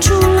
true.